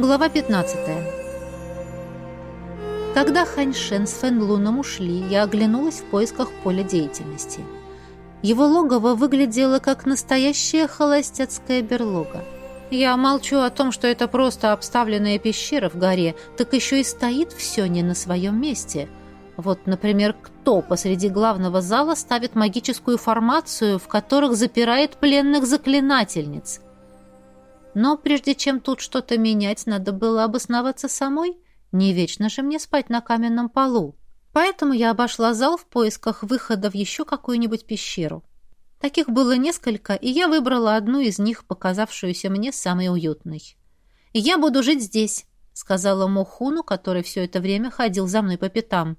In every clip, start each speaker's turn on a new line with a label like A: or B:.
A: Глава 15. Когда Ханьшен с Фэнлуном ушли, я оглянулась в поисках поля деятельности. Его логово выглядело как настоящая холостяцкая берлога. Я молчу о том, что это просто обставленная пещера в горе, так еще и стоит все не на своем месте. Вот, например, кто посреди главного зала ставит магическую формацию, в которых запирает пленных заклинательниц – но прежде чем тут что-то менять, надо было обосноваться самой. Не вечно же мне спать на каменном полу. Поэтому я обошла зал в поисках выхода в еще какую-нибудь пещеру. Таких было несколько, и я выбрала одну из них, показавшуюся мне самой уютной. «Я буду жить здесь», — сказала Мохуну, который все это время ходил за мной по пятам.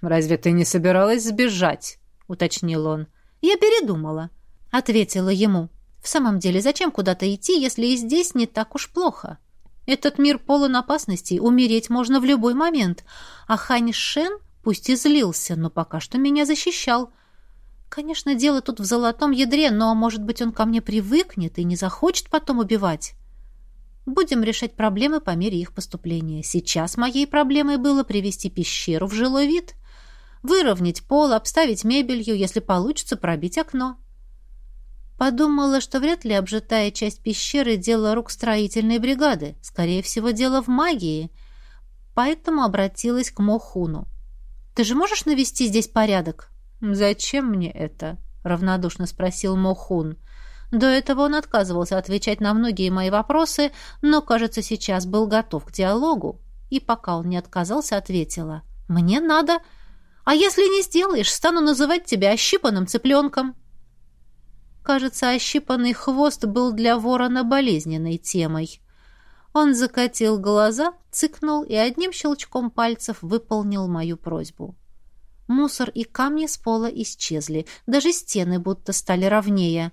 B: «Разве ты не собиралась сбежать?» — уточнил он.
A: «Я передумала», — ответила ему. В самом деле, зачем куда-то идти, если и здесь не так уж плохо? Этот мир полон опасностей, умереть можно в любой момент. А Хань Шен пусть и злился, но пока что меня защищал. Конечно, дело тут в золотом ядре, но, может быть, он ко мне привыкнет и не захочет потом убивать. Будем решать проблемы по мере их поступления. Сейчас моей проблемой было привести пещеру в жилой вид, выровнять пол, обставить мебелью, если получится пробить окно. Подумала, что вряд ли обжитая часть пещеры – дело рук строительной бригады. Скорее всего, дело в магии. Поэтому обратилась к Мохуну. «Ты же можешь навести здесь порядок?»
B: «Зачем мне это?» – равнодушно спросил Мохун.
A: До этого он отказывался отвечать на многие мои вопросы, но, кажется, сейчас был готов к диалогу. И пока он не отказался, ответила. «Мне надо. А если не сделаешь, стану называть тебя ощипанным цыпленком». Кажется, ощипанный хвост был для ворона болезненной темой. Он закатил глаза, цыкнул и одним щелчком пальцев выполнил мою просьбу. Мусор и камни с пола исчезли, даже стены будто стали ровнее.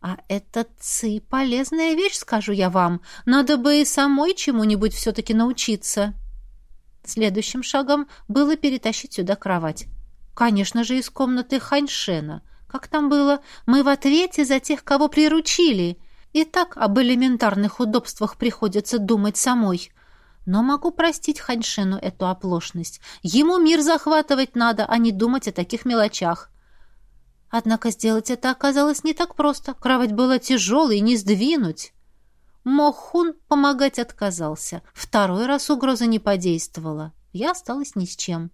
A: А это ци полезная вещь, скажу я вам. Надо бы и самой чему-нибудь все-таки научиться. Следующим шагом было перетащить сюда кровать. Конечно же, из комнаты Ханьшена — как там было? Мы в ответе за тех, кого приручили. И так об элементарных удобствах приходится думать самой. Но могу простить Ханьшену эту оплошность. Ему мир захватывать надо, а не думать о таких мелочах. Однако сделать это оказалось не так просто. Кровать была тяжелой, не сдвинуть. Мохун помогать отказался. Второй раз угроза не подействовала. Я осталась ни с чем.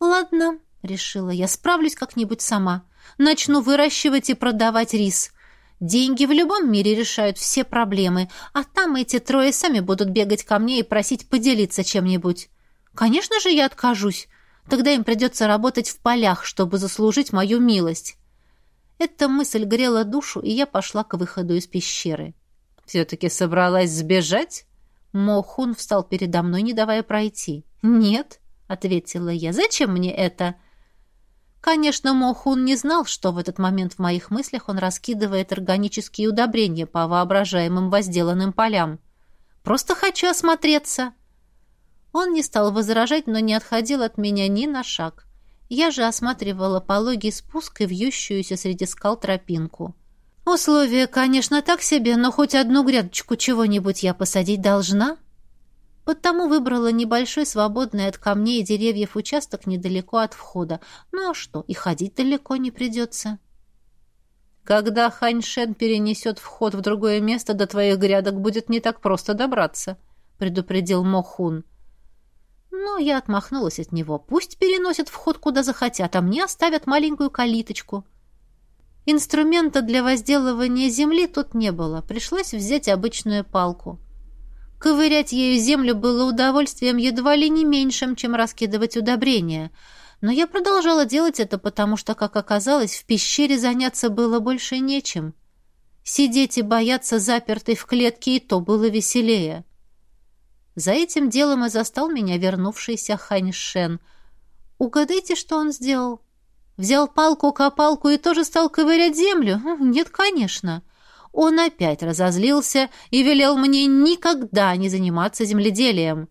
A: «Ладно», — решила я, — «справлюсь как-нибудь сама. Начну выращивать и продавать рис. Деньги в любом мире решают все проблемы, а там эти трое сами будут бегать ко мне и просить поделиться чем-нибудь. Конечно же, я откажусь. Тогда им придется работать в полях, чтобы заслужить мою милость. Эта мысль грела душу, и я пошла к выходу из пещеры.
B: «Все-таки собралась сбежать?»
A: Мохун встал передо мной, не давая пройти. «Нет», — ответила я, — «зачем мне это?» Конечно, Мохун не знал, что в этот момент в моих мыслях он раскидывает органические удобрения по воображаемым возделанным полям. «Просто хочу осмотреться!» Он не стал возражать, но не отходил от меня ни на шаг. Я же осматривала пологий спуск и вьющуюся среди скал тропинку. Условия, конечно, так себе, но хоть одну грядочку чего-нибудь я посадить должна. Потому выбрала небольшой, свободный от камней и деревьев участок недалеко от входа. Ну а что, и ходить далеко не придется.
B: Когда Ханьшен перенесет вход в другое место, до твоих грядок будет не так просто добраться, — предупредил Мохун.
A: Но я отмахнулась от него. Пусть переносят вход куда захотят, а мне оставят маленькую калиточку. Инструмента для возделывания земли тут не было. Пришлось взять обычную палку. Ковырять ею землю было удовольствием едва ли не меньшим, чем раскидывать удобрения. Но я продолжала делать это, потому что, как оказалось, в пещере заняться было больше нечем. Сидеть и бояться запертой в клетке и то было веселее. За этим делом и застал меня вернувшийся Хань Шен. Угадайте, что он сделал? Взял палку-копалку и тоже стал ковырять землю? Нет, конечно. — он опять разозлился и велел мне никогда не заниматься земледелием.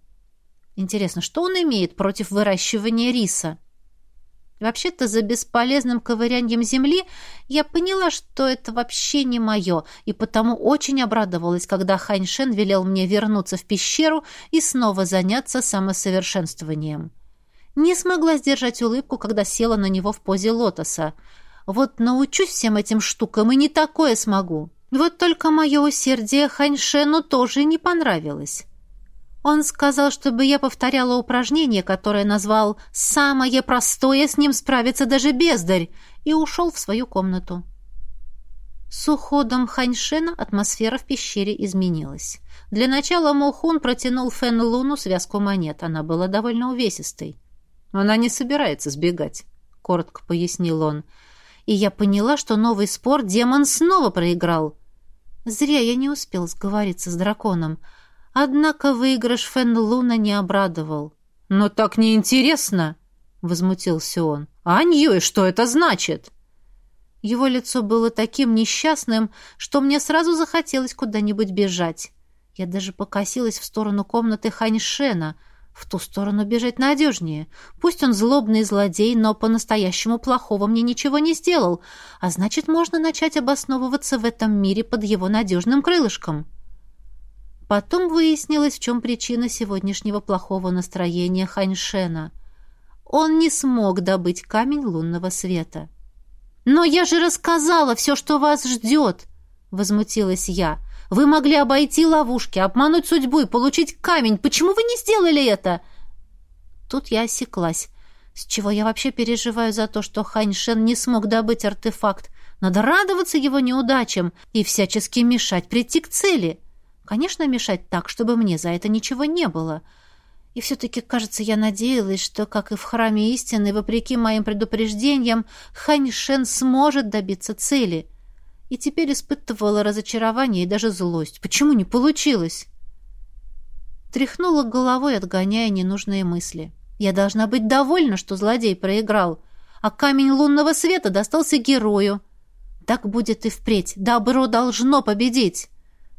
A: Интересно, что он имеет против выращивания риса? Вообще-то за бесполезным ковырянием земли я поняла, что это вообще не мое, и потому очень обрадовалась, когда Ханьшен велел мне вернуться в пещеру и снова заняться самосовершенствованием. Не смогла сдержать улыбку, когда села на него в позе лотоса. Вот научусь всем этим штукам и не такое смогу. Вот только мое усердие Ханьшену тоже не понравилось. Он сказал, чтобы я повторяла упражнение, которое назвал «самое простое, с ним справится даже бездарь», и ушел в свою комнату. С уходом Ханьшена атмосфера в пещере изменилась. Для начала Мохун протянул Фэн Луну связку монет. Она была довольно увесистой. «Она не собирается сбегать», — коротко пояснил он. И я поняла, что новый спор демон снова проиграл. Зря я не успел сговориться с драконом — Однако выигрыш Фен Луна не обрадовал. «Но так неинтересно!» — возмутился он. «Аньюй, что это значит?» Его лицо было таким несчастным, что мне сразу захотелось куда-нибудь бежать. Я даже покосилась в сторону комнаты Ханьшена. В ту сторону бежать надежнее. Пусть он злобный злодей, но по-настоящему плохого мне ничего не сделал, а значит, можно начать обосновываться в этом мире под его надежным крылышком. Потом выяснилось, в чем причина сегодняшнего плохого настроения Ханьшена. Он не смог добыть камень лунного света. «Но я же рассказала все, что вас ждет!» — возмутилась я. «Вы могли обойти ловушки, обмануть судьбу и получить камень. Почему вы не сделали это?» Тут я осеклась. С чего я вообще переживаю за то, что Ханьшен не смог добыть артефакт? Надо радоваться его неудачам и всячески мешать прийти к цели. Конечно, мешать так, чтобы мне за это ничего не было. И все-таки, кажется, я надеялась, что, как и в храме истины, вопреки моим предупреждениям, Хань Шен сможет добиться цели. И теперь испытывала разочарование и даже злость. Почему не получилось? Тряхнула головой, отгоняя ненужные мысли. Я должна быть довольна, что злодей проиграл, а камень лунного света достался герою. Так будет и впредь. Добро должно победить.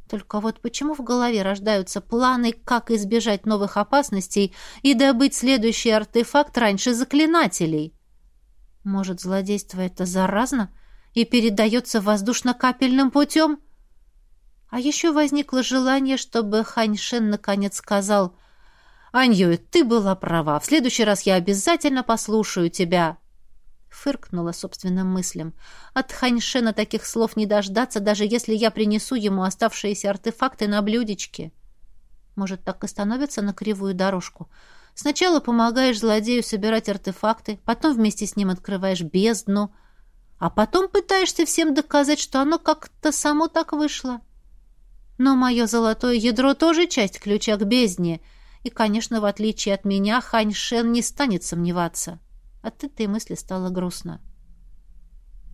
A: Только вот почему в голове рождаются планы, как избежать новых опасностей и добыть следующий артефакт раньше заклинателей? Может, злодейство это заразно и передается воздушно-капельным путем? А еще возникло желание, чтобы Ханьшен наконец сказал «Аньюй, ты была права. В следующий раз я обязательно послушаю тебя». Фыркнула собственным мыслям. От Ханьшена таких слов не дождаться, даже если я принесу ему оставшиеся артефакты на блюдечке. Может, так и становится на кривую дорожку. Сначала помогаешь злодею собирать артефакты, потом вместе с ним открываешь бездну, а потом пытаешься всем доказать, что оно как-то само так вышло. Но мое золотое ядро тоже часть ключа к бездне, и, конечно, в отличие от меня, Хань Шен не станет сомневаться. От этой мысли стало грустно.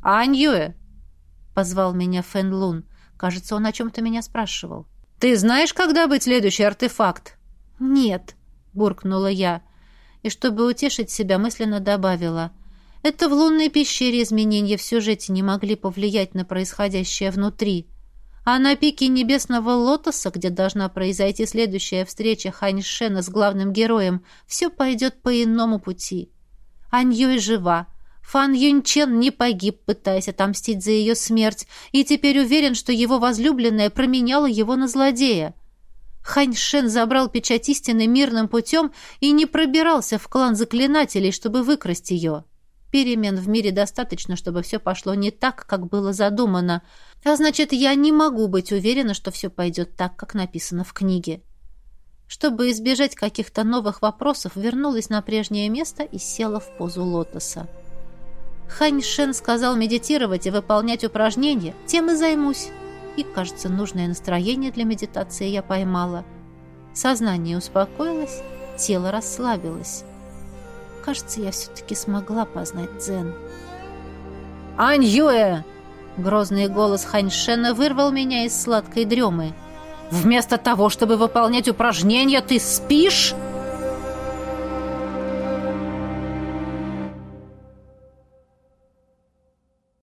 A: «Аньюэ!» — позвал меня Фэн Лун. Кажется, он о чем-то меня спрашивал. «Ты знаешь, когда быть следующий артефакт?» «Нет», — буркнула я. И чтобы утешить себя, мысленно добавила. «Это в лунной пещере изменения в сюжете не могли повлиять на происходящее внутри. А на пике небесного лотоса, где должна произойти следующая встреча Ханьшена с главным героем, все пойдет по иному пути». Аньюй жива. Фан Юньчен не погиб, пытаясь отомстить за ее смерть, и теперь уверен, что его возлюбленная променяла его на злодея. Хань Шен забрал печать истины мирным путем и не пробирался в клан заклинателей, чтобы выкрасть ее. Перемен в мире достаточно, чтобы все пошло не так, как было задумано. А значит, я не могу быть уверена, что все пойдет так, как написано в книге. Чтобы избежать каких-то новых вопросов, вернулась на прежнее место и села в позу лотоса. Хань Шен сказал медитировать и выполнять упражнения, тем и займусь. И, кажется, нужное настроение для медитации я поймала. Сознание успокоилось, тело расслабилось. Кажется, я все-таки смогла познать дзен. «Ань Юэ!» Грозный голос Хань Шена вырвал меня из сладкой дремы. Вместо того, чтобы выполнять упражнения, ты спишь?»